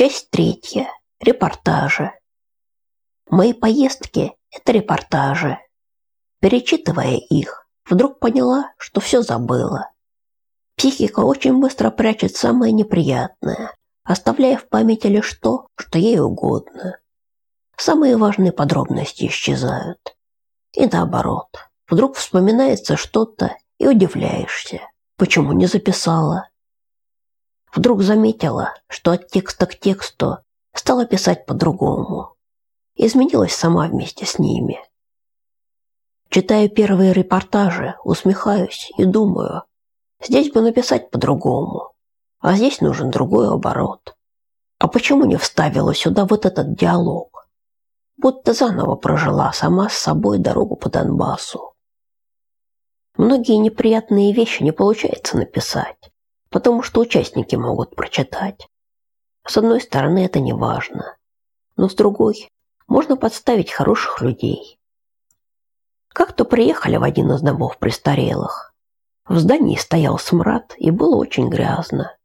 Часть третья. Репортажи. Мои поездки – это репортажи. Перечитывая их, вдруг поняла, что все забыла. Психика очень быстро прячет самое неприятное, оставляя в памяти лишь то, что ей угодно. Самые важные подробности исчезают. И наоборот, вдруг вспоминается что-то и удивляешься, почему не записала. Вдруг заметила, что от текста к тексту стала писать по-другому. Изменилась сама вместе с ними. Читаю первые репортажи, усмехаюсь и думаю, здесь бы написать по-другому, а здесь нужен другой оборот. А почему не вставила сюда вот этот диалог? Будто заново прожила сама с собой дорогу по Донбассу. Многие неприятные вещи не получается написать, потому что участники могут прочитать. С одной стороны, это не важно, но с другой можно подставить хороших людей. Как-то приехали в один из домов престарелых. В здании стоял смрад и было очень грязно.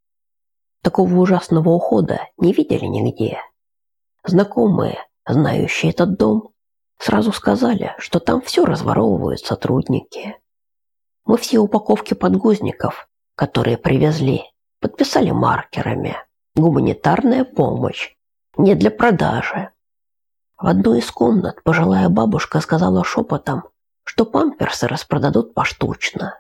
Такого ужасного ухода не видели нигде. Знакомые, знающие этот дом, сразу сказали, что там все разворовывают сотрудники. Мы все упаковки подгузников, которые привезли, подписали маркерами. Гуманитарная помощь, не для продажи. В одной из комнат пожилая бабушка сказала шепотом, что памперсы распродадут поштучно.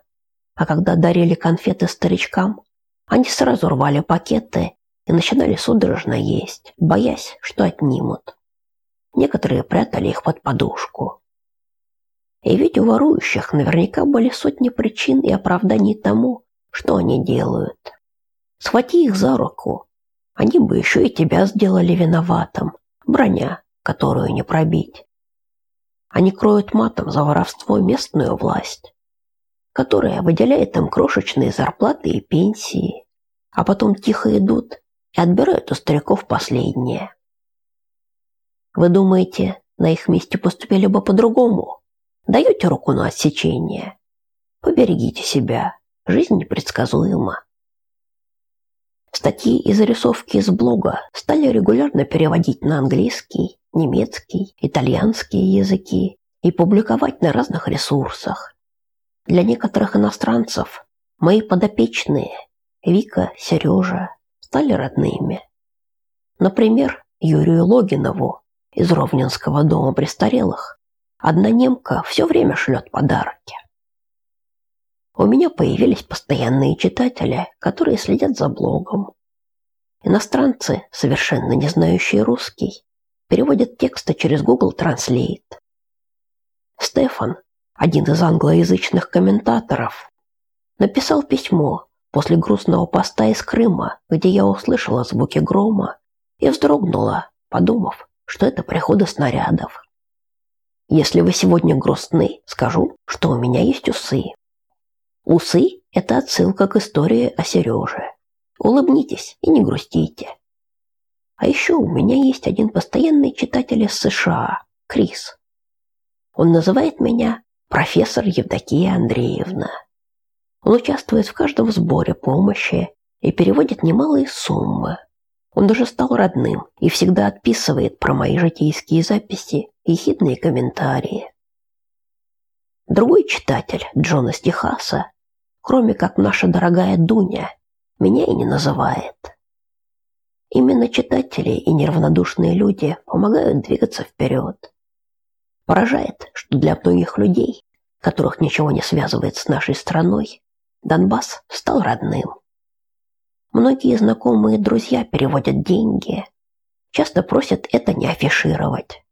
А когда дарили конфеты старичкам, они сразу рвали пакеты и начинали судорожно есть, боясь, что отнимут. Некоторые прятали их под подушку. И ведь у ворующих наверняка были сотни причин и оправданий тому, что они делают. Схвати их за руку, они бы еще и тебя сделали виноватым. Броня, которую не пробить. Они кроют матом за воровство местную власть, которая выделяет им крошечные зарплаты и пенсии, а потом тихо идут и отбирают у стариков последнее. Вы думаете, на их месте поступили бы по-другому? Даете руку на отсечение? Поберегите себя. Жизнь непредсказуема. Статьи и зарисовки из блога стали регулярно переводить на английский, немецкий, итальянский языки и публиковать на разных ресурсах. Для некоторых иностранцев мои подопечные Вика, Сережа стали родными. Например, Юрию Логинову из Ровненского дома престарелых одна немка все время шлет подарки. У меня появились постоянные читатели, которые следят за блогом. Иностранцы, совершенно не знающие русский, переводят тексты через Google Translate. Стефан, один из англоязычных комментаторов, написал письмо после грустного поста из Крыма, где я услышала звуки грома и вздрогнула, подумав, что это приходы снарядов. Если вы сегодня грустны, скажу, что у меня есть усы. Усы – это отсылка к истории о Сереже. Улыбнитесь и не грустите. А еще у меня есть один постоянный читатель из США – Крис. Он называет меня профессор Евдокия Андреевна. Он участвует в каждом сборе помощи и переводит немалые суммы. Он даже стал родным и всегда отписывает про мои житейские записи и хитные комментарии. Другой читатель, Джона Стихаса, кроме как наша дорогая Дуня, меня и не называет. Именно читатели и неравнодушные люди помогают двигаться вперед. Поражает, что для многих людей, которых ничего не связывает с нашей страной, Донбасс стал родным. Многие знакомые друзья переводят деньги, часто просят это не афишировать.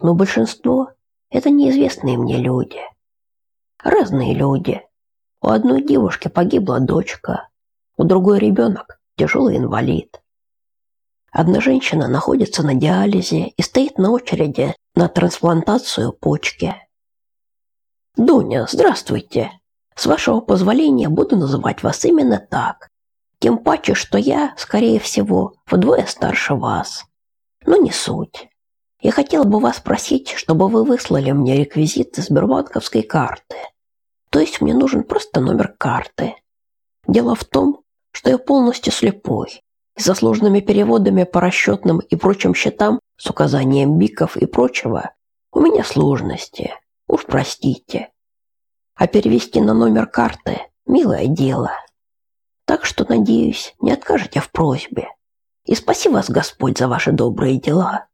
Но большинство – это неизвестные мне люди. Разные люди, у одной девушки погибла дочка, у другой ребенок тяжелый инвалид. Одна женщина находится на диализе и стоит на очереди на трансплантацию почки. Дуня, здравствуйте. С вашего позволения буду называть вас именно так. Тем паче, что я, скорее всего, вдвое старше вас. Но не суть. Я хотела бы вас просить, чтобы вы выслали мне реквизиты Сбербанковской карты. То есть мне нужен просто номер карты. Дело в том, что я полностью слепой, И со сложными переводами по расчетным и прочим счетам с указанием биков и прочего у меня сложности. Уж простите. А перевести на номер карты – милое дело. Так что, надеюсь, не откажете в просьбе. И спаси вас Господь за ваши добрые дела.